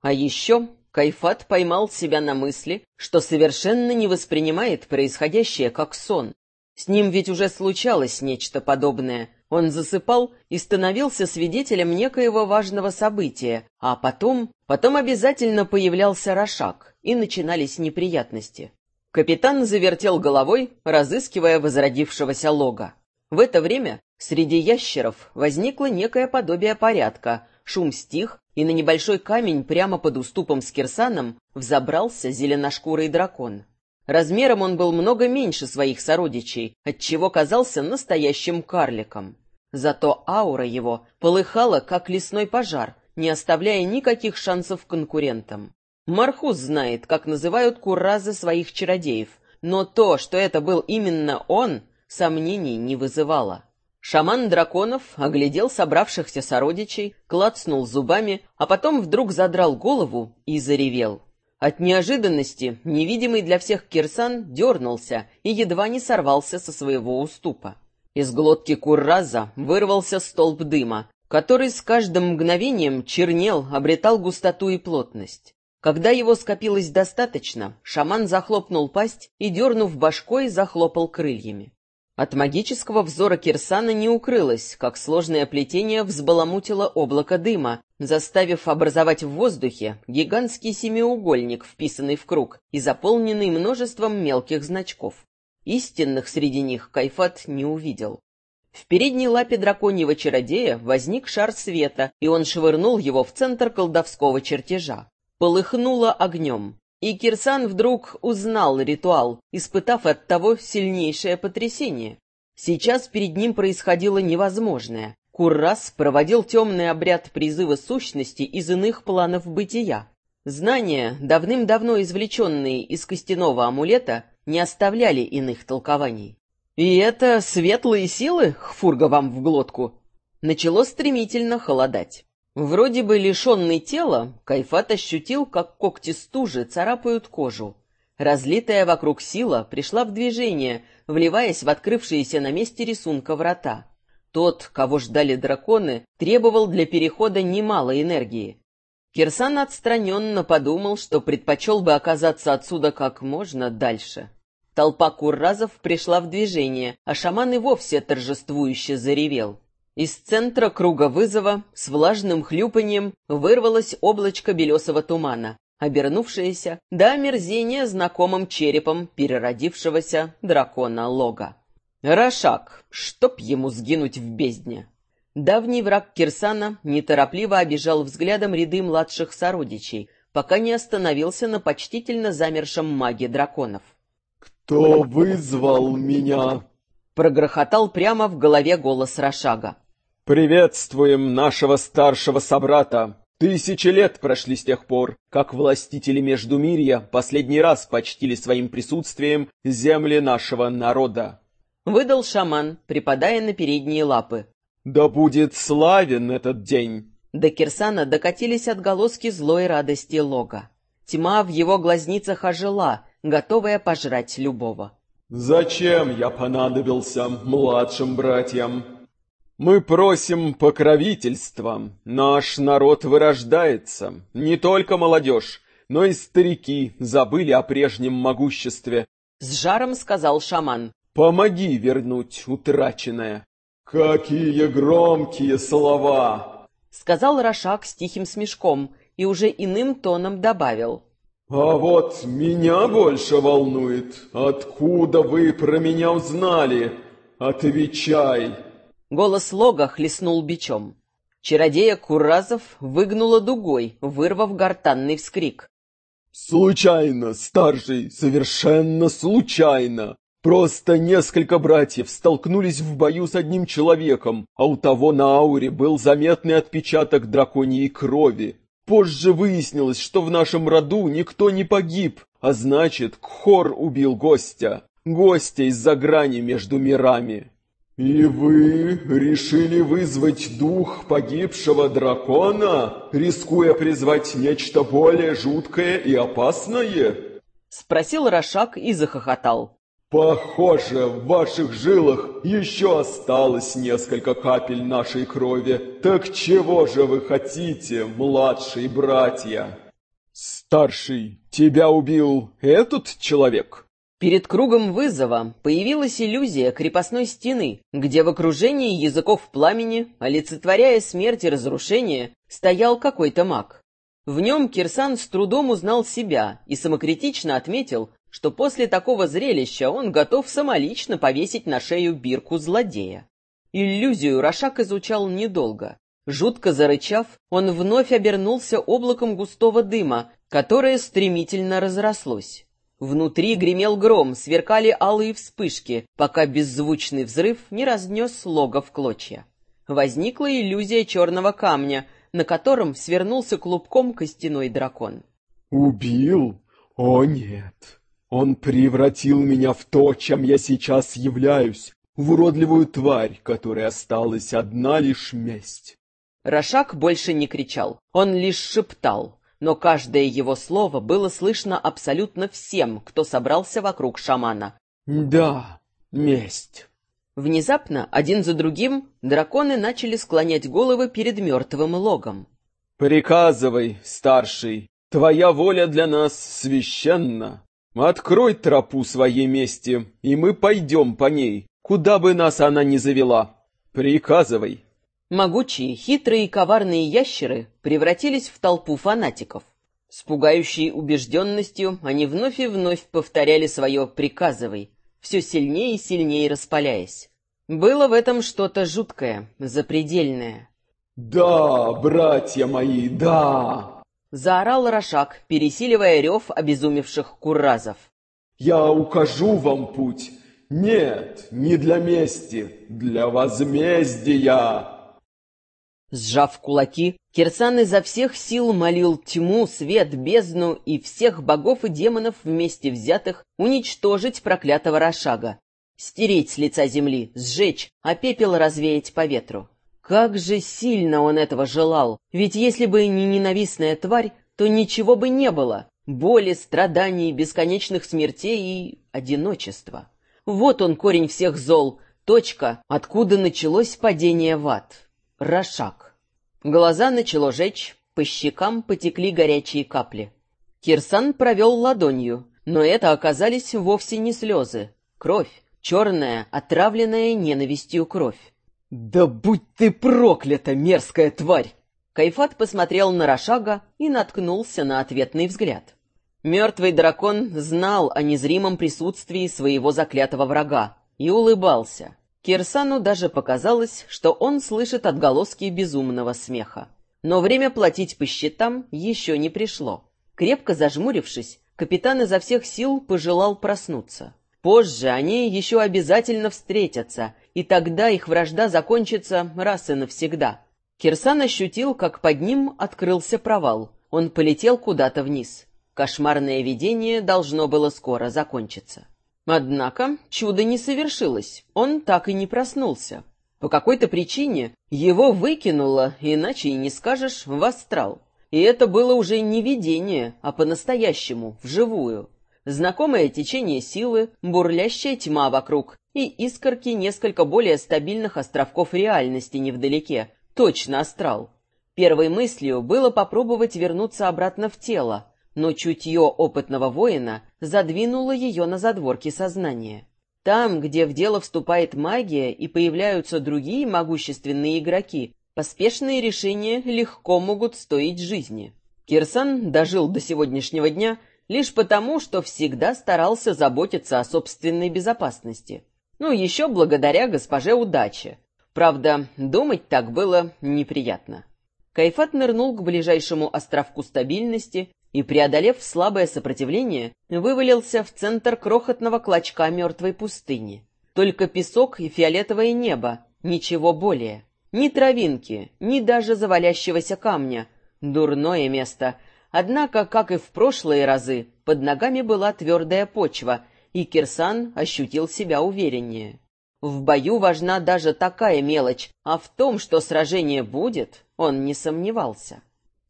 А еще Кайфат поймал себя на мысли, что совершенно не воспринимает происходящее как сон. С ним ведь уже случалось нечто подобное. Он засыпал и становился свидетелем некоего важного события, а потом, потом обязательно появлялся Рошак, и начинались неприятности. Капитан завертел головой, разыскивая возродившегося лога. В это время среди ящеров возникло некое подобие порядка, шум стих, и на небольшой камень прямо под уступом с кирсаном взобрался зеленошкурый дракон. Размером он был много меньше своих сородичей, отчего казался настоящим карликом. Зато аура его полыхала, как лесной пожар, не оставляя никаких шансов конкурентам. Мархус знает, как называют куразы своих чародеев, но то, что это был именно он, сомнений не вызывало. Шаман драконов оглядел собравшихся сородичей, клацнул зубами, а потом вдруг задрал голову и заревел. От неожиданности невидимый для всех Кирсан дернулся и едва не сорвался со своего уступа. Из глотки Курраза вырвался столб дыма, который с каждым мгновением чернел, обретал густоту и плотность. Когда его скопилось достаточно, шаман захлопнул пасть и, дернув башкой, захлопал крыльями. От магического взора Кирсана не укрылось, как сложное плетение взбаламутило облако дыма, заставив образовать в воздухе гигантский семиугольник, вписанный в круг и заполненный множеством мелких значков. Истинных среди них Кайфат не увидел. В передней лапе драконьего чародея возник шар света, и он швырнул его в центр колдовского чертежа. Полыхнуло огнем. И Кирсан вдруг узнал ритуал, испытав от того сильнейшее потрясение. Сейчас перед ним происходило невозможное. Куррас проводил темный обряд призыва сущности из иных планов бытия. Знания, давным-давно извлеченные из костяного амулета, не оставляли иных толкований. «И это светлые силы, хфурга вам в глотку?» Начало стремительно холодать. Вроде бы лишенный тела, Кайфат ощутил, как когти стужи царапают кожу. Разлитая вокруг сила пришла в движение, вливаясь в открывшиеся на месте рисунка врата. Тот, кого ждали драконы, требовал для перехода немало энергии. Кирсан отстраненно подумал, что предпочел бы оказаться отсюда как можно дальше. Толпа курразов пришла в движение, а шаман и вовсе торжествующе заревел. Из центра круга вызова с влажным хлюпаньем вырвалось облачко белесого тумана, обернувшееся до омерзения знакомым черепом переродившегося дракона Лога. Рошак, чтоб ему сгинуть в бездне. Давний враг Кирсана неторопливо обижал взглядом ряды младших сородичей, пока не остановился на почтительно замершем маге драконов. «Кто вызвал меня?» Прогрохотал прямо в голове голос Рошага. «Приветствуем нашего старшего собрата. Тысячи лет прошли с тех пор, как властители Междумирья последний раз почтили своим присутствием земли нашего народа». Выдал шаман, припадая на передние лапы. «Да будет славен этот день!» До Кирсана докатились отголоски злой радости Лога. Тьма в его глазницах ожила, готовая пожрать любого. «Зачем я понадобился младшим братьям?» Мы просим покровительства. Наш народ вырождается. Не только молодежь, но и старики забыли о прежнем могуществе. С жаром сказал шаман. Помоги вернуть утраченное. Какие громкие слова! Сказал Рошак с тихим смешком и уже иным тоном добавил. А вот меня больше волнует, откуда вы про меня узнали? Отвечай. Голос Лога хлестнул бичом. Чародея Куразов выгнула дугой, вырвав гортанный вскрик. «Случайно, старший, совершенно случайно! Просто несколько братьев столкнулись в бою с одним человеком, а у того на ауре был заметный отпечаток драконьей крови. Позже выяснилось, что в нашем роду никто не погиб, а значит, Кхор убил гостя. Гостя из-за грани между мирами. «И вы решили вызвать дух погибшего дракона, рискуя призвать нечто более жуткое и опасное?» Спросил Рошак и захохотал. «Похоже, в ваших жилах еще осталось несколько капель нашей крови. Так чего же вы хотите, младшие братья?» «Старший, тебя убил этот человек?» Перед кругом вызова появилась иллюзия крепостной стены, где в окружении языков пламени, олицетворяя смерть и разрушение, стоял какой-то маг. В нем Кирсан с трудом узнал себя и самокритично отметил, что после такого зрелища он готов самолично повесить на шею бирку злодея. Иллюзию Рошак изучал недолго. Жутко зарычав, он вновь обернулся облаком густого дыма, которое стремительно разрослось. Внутри гремел гром, сверкали алые вспышки, пока беззвучный взрыв не разнес лого в клочья. Возникла иллюзия черного камня, на котором свернулся клубком костяной дракон. «Убил? О нет! Он превратил меня в то, чем я сейчас являюсь, в уродливую тварь, которой осталась одна лишь месть». Рошак больше не кричал, он лишь шептал но каждое его слово было слышно абсолютно всем, кто собрался вокруг шамана. «Да, месть». Внезапно, один за другим, драконы начали склонять головы перед мертвым логом. «Приказывай, старший, твоя воля для нас священна. Открой тропу своей мести, и мы пойдем по ней, куда бы нас она ни завела. Приказывай». Могучие, хитрые и коварные ящеры превратились в толпу фанатиков. С пугающей убежденностью они вновь и вновь повторяли свое «приказывай», все сильнее и сильнее распаляясь. Было в этом что-то жуткое, запредельное. «Да, братья мои, да!» Заорал Рошак, пересиливая рев обезумевших куразов. «Я укажу вам путь. Нет, не для мести, для возмездия!» Сжав кулаки, Кирсан изо всех сил молил тьму, свет, бездну и всех богов и демонов вместе взятых уничтожить проклятого Рошага. Стереть с лица земли, сжечь, а пепел развеять по ветру. Как же сильно он этого желал, ведь если бы не ненавистная тварь, то ничего бы не было. Боли, страданий, бесконечных смертей и одиночества. Вот он корень всех зол, точка, откуда началось падение в ад. Рошак. Глаза начало жечь, по щекам потекли горячие капли. Кирсан провел ладонью, но это оказались вовсе не слезы. Кровь, черная, отравленная ненавистью кровь. «Да будь ты проклята, мерзкая тварь!» Кайфат посмотрел на Рошага и наткнулся на ответный взгляд. Мертвый дракон знал о незримом присутствии своего заклятого врага и улыбался. Кирсану даже показалось, что он слышит отголоски безумного смеха. Но время платить по счетам еще не пришло. Крепко зажмурившись, капитан изо всех сил пожелал проснуться. Позже они еще обязательно встретятся, и тогда их вражда закончится раз и навсегда. Кирсан ощутил, как под ним открылся провал. Он полетел куда-то вниз. Кошмарное видение должно было скоро закончиться. Однако чудо не совершилось, он так и не проснулся. По какой-то причине его выкинуло, иначе и не скажешь, в астрал. И это было уже не видение, а по-настоящему, вживую. Знакомое течение силы, бурлящая тьма вокруг и искорки несколько более стабильных островков реальности невдалеке. Точно астрал. Первой мыслью было попробовать вернуться обратно в тело, но чутье опытного воина задвинуло ее на задворки сознания. Там, где в дело вступает магия и появляются другие могущественные игроки, поспешные решения легко могут стоить жизни. Кирсан дожил до сегодняшнего дня лишь потому, что всегда старался заботиться о собственной безопасности. Ну, еще благодаря госпоже удаче. Правда, думать так было неприятно. Кайфат нырнул к ближайшему островку стабильности и, преодолев слабое сопротивление, вывалился в центр крохотного клочка мертвой пустыни. Только песок и фиолетовое небо, ничего более. Ни травинки, ни даже завалящегося камня. Дурное место. Однако, как и в прошлые разы, под ногами была твердая почва, и Кирсан ощутил себя увереннее. В бою важна даже такая мелочь, а в том, что сражение будет, он не сомневался.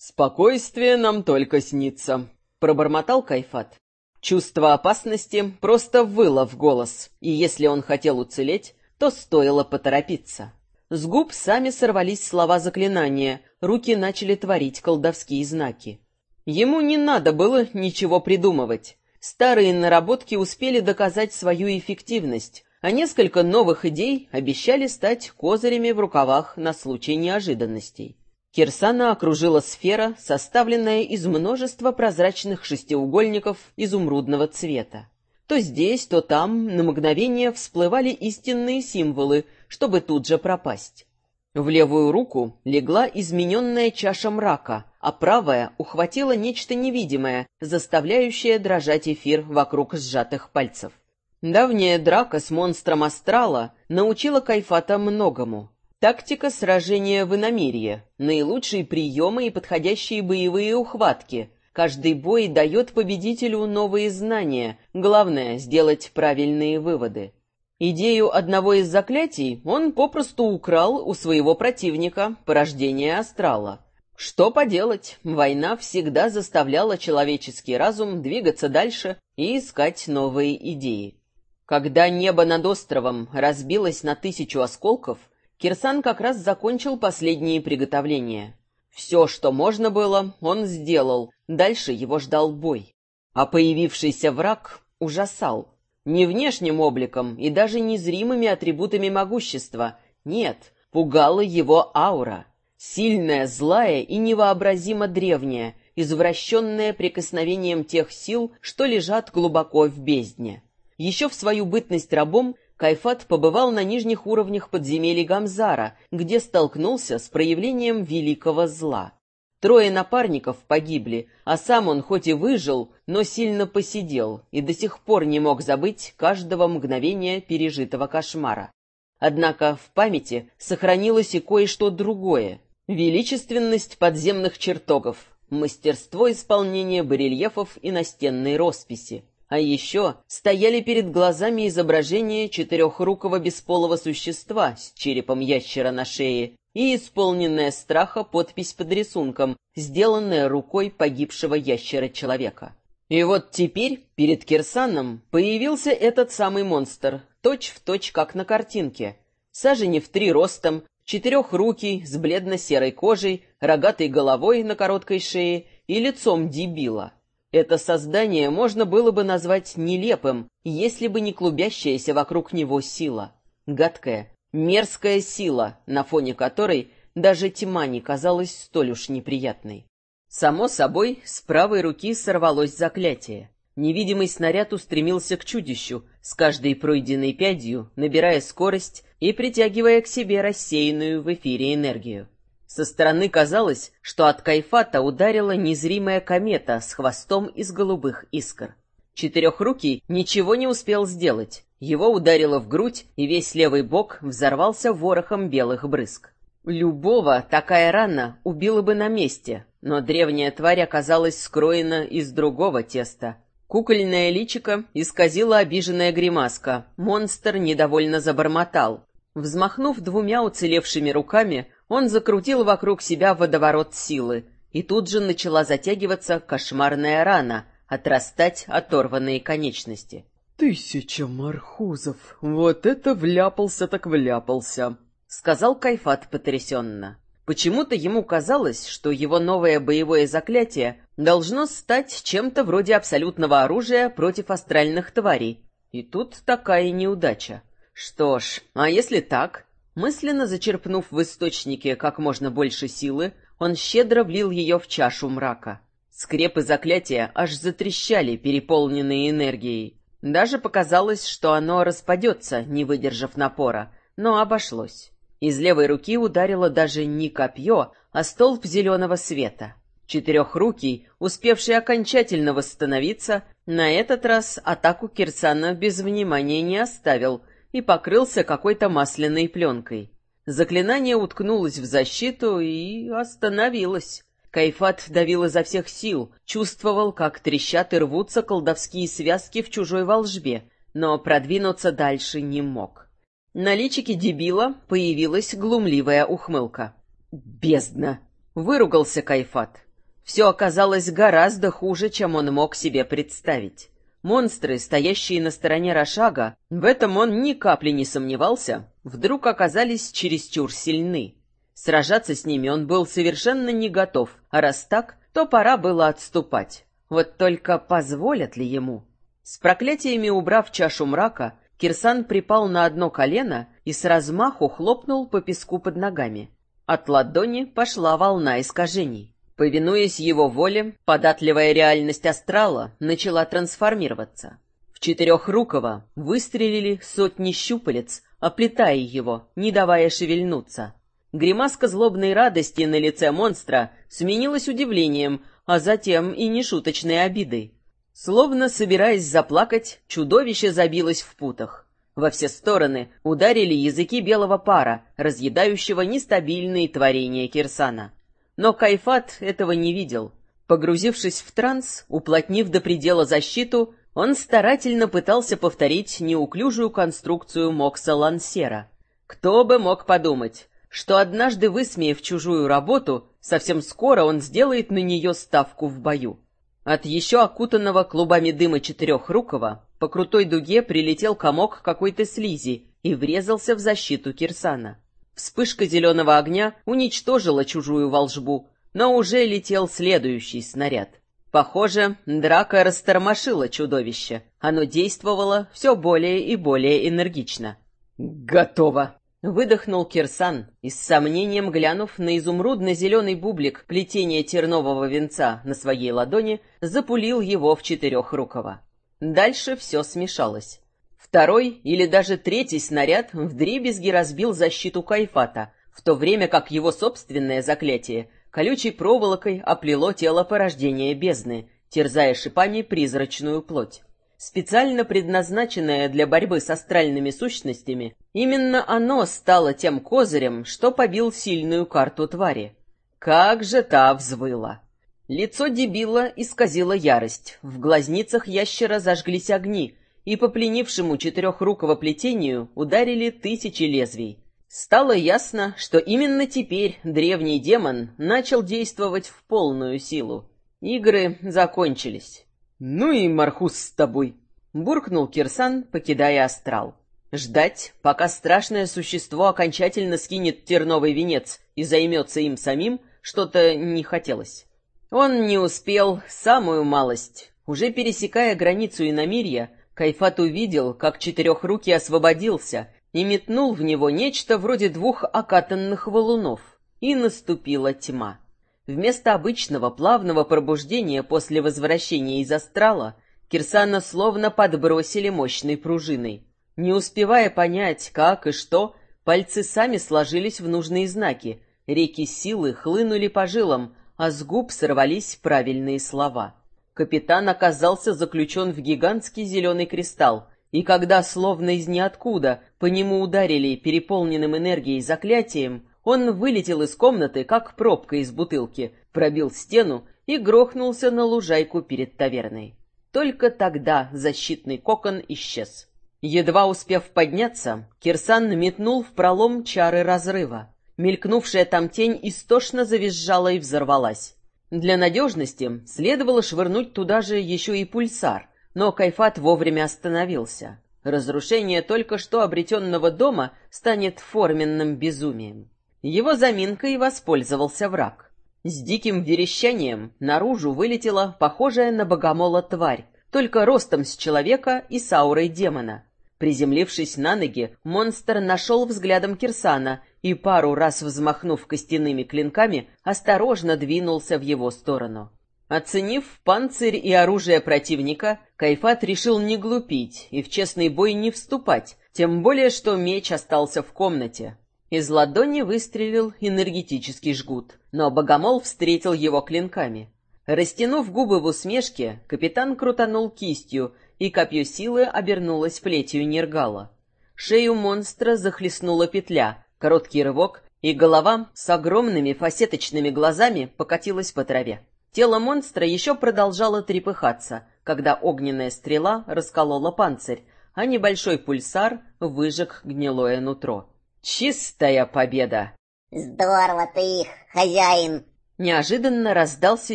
«Спокойствие нам только снится», — пробормотал Кайфат. Чувство опасности просто выло в голос, и если он хотел уцелеть, то стоило поторопиться. С губ сами сорвались слова заклинания, руки начали творить колдовские знаки. Ему не надо было ничего придумывать. Старые наработки успели доказать свою эффективность, а несколько новых идей обещали стать козырями в рукавах на случай неожиданностей. Кирсана окружила сфера, составленная из множества прозрачных шестиугольников изумрудного цвета. То здесь, то там на мгновение всплывали истинные символы, чтобы тут же пропасть. В левую руку легла измененная чаша мрака, а правая ухватила нечто невидимое, заставляющее дрожать эфир вокруг сжатых пальцев. Давняя драка с монстром Астрала научила Кайфата многому. Тактика сражения в иномирье, наилучшие приемы и подходящие боевые ухватки. Каждый бой дает победителю новые знания, главное — сделать правильные выводы. Идею одного из заклятий он попросту украл у своего противника, порождения Астрала. Что поделать, война всегда заставляла человеческий разум двигаться дальше и искать новые идеи. Когда небо над островом разбилось на тысячу осколков, Кирсан как раз закончил последние приготовления. Все, что можно было, он сделал, дальше его ждал бой. А появившийся враг ужасал. Не внешним обликом и даже незримыми атрибутами могущества. Нет, пугала его аура. Сильная, злая и невообразимо древняя, извращенная прикосновением тех сил, что лежат глубоко в бездне. Еще в свою бытность рабом Кайфат побывал на нижних уровнях подземелий Гамзара, где столкнулся с проявлением великого зла. Трое напарников погибли, а сам он хоть и выжил, но сильно посидел и до сих пор не мог забыть каждого мгновения пережитого кошмара. Однако в памяти сохранилось и кое-что другое. Величественность подземных чертогов, мастерство исполнения барельефов и настенной росписи. А еще стояли перед глазами изображения четырехрукого бесполого существа с черепом ящера на шее и исполненная страха подпись под рисунком, сделанная рукой погибшего ящера-человека. И вот теперь перед Кирсаном появился этот самый монстр, точь в точь, как на картинке. Сажени в три ростом, четырехрукий, с бледно-серой кожей, рогатой головой на короткой шее и лицом дебила. Это создание можно было бы назвать нелепым, если бы не клубящаяся вокруг него сила. Гадкая, мерзкая сила, на фоне которой даже тьма не казалась столь уж неприятной. Само собой, с правой руки сорвалось заклятие. Невидимый снаряд устремился к чудищу, с каждой пройденной пядью, набирая скорость и притягивая к себе рассеянную в эфире энергию. Со стороны казалось, что от Кайфата ударила незримая комета с хвостом из голубых искр. Четырехрукий ничего не успел сделать. Его ударило в грудь, и весь левый бок взорвался ворохом белых брызг. Любого такая рана убила бы на месте, но древняя тварь оказалась скроена из другого теста. Кукольное личико исказила обиженная гримаска. Монстр недовольно забормотал. Взмахнув двумя уцелевшими руками, он закрутил вокруг себя водоворот силы, и тут же начала затягиваться кошмарная рана, отрастать оторванные конечности. «Тысяча мархузов! Вот это вляпался так вляпался!» — сказал Кайфат потрясенно. Почему-то ему казалось, что его новое боевое заклятие должно стать чем-то вроде абсолютного оружия против астральных тварей. И тут такая неудача. Что ж, а если так, Мысленно зачерпнув в источнике как можно больше силы, он щедро влил ее в чашу мрака. Скрепы заклятия аж затрещали, переполненные энергией. Даже показалось, что оно распадется, не выдержав напора, но обошлось. Из левой руки ударило даже не копье, а столб зеленого света. Четырехрукий, успевший окончательно восстановиться, на этот раз атаку Кирсана без внимания не оставил — и покрылся какой-то масляной пленкой. Заклинание уткнулось в защиту и остановилось. Кайфат давил изо всех сил, чувствовал, как трещат и рвутся колдовские связки в чужой волжбе, но продвинуться дальше не мог. На личике дебила появилась глумливая ухмылка. «Бездна!» — выругался Кайфат. Все оказалось гораздо хуже, чем он мог себе представить. Монстры, стоящие на стороне Рошага, в этом он ни капли не сомневался, вдруг оказались чересчур сильны. Сражаться с ними он был совершенно не готов, а раз так, то пора было отступать. Вот только позволят ли ему? С проклятиями убрав чашу мрака, Кирсан припал на одно колено и с размаху хлопнул по песку под ногами. От ладони пошла волна искажений. Повинуясь его воле, податливая реальность астрала начала трансформироваться. В Четырехрукого выстрелили сотни щупалец, оплетая его, не давая шевельнуться. Гримаска злобной радости на лице монстра сменилась удивлением, а затем и нешуточной обидой. Словно собираясь заплакать, чудовище забилось в путах. Во все стороны ударили языки белого пара, разъедающего нестабильные творения Кирсана. Но Кайфат этого не видел. Погрузившись в транс, уплотнив до предела защиту, он старательно пытался повторить неуклюжую конструкцию Мокса Лансера. Кто бы мог подумать, что однажды высмеяв чужую работу, совсем скоро он сделает на нее ставку в бою. От еще окутанного клубами дыма четырехрукого по крутой дуге прилетел комок какой-то слизи и врезался в защиту Кирсана. Вспышка зеленого огня уничтожила чужую волжбу, но уже летел следующий снаряд. Похоже, драка растормошила чудовище. Оно действовало все более и более энергично. «Готово!» — выдохнул Кирсан и с сомнением, глянув на изумрудно-зеленый бублик плетения тернового венца на своей ладони, запулил его в четырехрукого. Дальше все смешалось. Второй или даже третий снаряд вдребезги разбил защиту Кайфата, в то время как его собственное заклятие колючей проволокой оплело тело порождения бездны, терзая шипами призрачную плоть. Специально предназначенное для борьбы с астральными сущностями, именно оно стало тем козырем, что побил сильную карту твари. Как же та взвыла! Лицо дебила исказило ярость, в глазницах ящера зажглись огни, и по пленившему четырехрукого плетению ударили тысячи лезвий. Стало ясно, что именно теперь древний демон начал действовать в полную силу. Игры закончились. «Ну и Мархус с тобой!» — буркнул Кирсан, покидая астрал. Ждать, пока страшное существо окончательно скинет терновый венец и займется им самим, что-то не хотелось. Он не успел самую малость. Уже пересекая границу иномирья, Кайфат увидел, как четырехрукий освободился и метнул в него нечто вроде двух окатанных валунов. И наступила тьма. Вместо обычного плавного пробуждения после возвращения из астрала Кирсана словно подбросили мощной пружиной. Не успевая понять, как и что, пальцы сами сложились в нужные знаки, реки силы хлынули по жилам, а с губ сорвались правильные слова. Капитан оказался заключен в гигантский зеленый кристалл, и когда, словно из ниоткуда, по нему ударили переполненным энергией заклятием, он вылетел из комнаты, как пробка из бутылки, пробил стену и грохнулся на лужайку перед таверной. Только тогда защитный кокон исчез. Едва успев подняться, Кирсан метнул в пролом чары разрыва. Мелькнувшая там тень истошно завизжала и взорвалась. Для надежности следовало швырнуть туда же еще и пульсар, но Кайфат вовремя остановился. Разрушение только что обретенного дома станет форменным безумием. Его заминкой воспользовался враг. С диким верещанием наружу вылетела похожая на богомола тварь, только ростом с человека и с демона. Приземлившись на ноги, монстр нашел взглядом Кирсана и, пару раз взмахнув костяными клинками, осторожно двинулся в его сторону. Оценив панцирь и оружие противника, Кайфат решил не глупить и в честный бой не вступать, тем более что меч остался в комнате. Из ладони выстрелил энергетический жгут, но богомол встретил его клинками. Растянув губы в усмешке, капитан крутанул кистью, и копье силы обернулось плетью Нергала. Шею монстра захлестнула петля, короткий рывок, и голова с огромными фасеточными глазами покатилась по траве. Тело монстра еще продолжало трепыхаться, когда огненная стрела расколола панцирь, а небольшой пульсар выжег гнилое нутро. Чистая победа! Здорово ты их, хозяин! Неожиданно раздался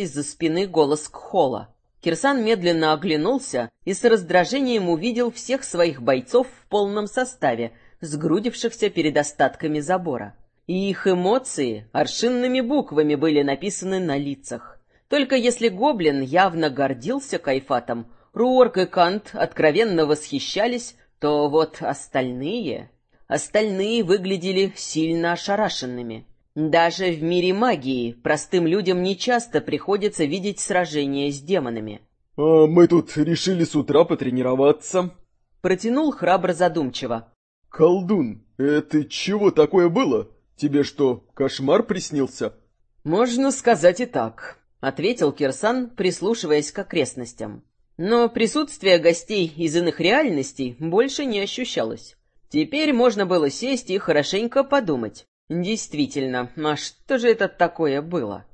из-за спины голос Кхола. Кирсан медленно оглянулся и с раздражением увидел всех своих бойцов в полном составе, сгрудившихся перед остатками забора. И их эмоции аршинными буквами были написаны на лицах. Только если гоблин явно гордился Кайфатом, Руорк и Кант откровенно восхищались, то вот остальные... Остальные выглядели сильно ошарашенными. Даже в мире магии простым людям нечасто приходится видеть сражения с демонами. «А мы тут решили с утра потренироваться», — протянул храбро задумчиво. «Колдун, это чего такое было? Тебе что, кошмар приснился?» «Можно сказать и так», — ответил Кирсан, прислушиваясь к окрестностям. Но присутствие гостей из иных реальностей больше не ощущалось. Теперь можно было сесть и хорошенько подумать. Действительно, а что же это такое было?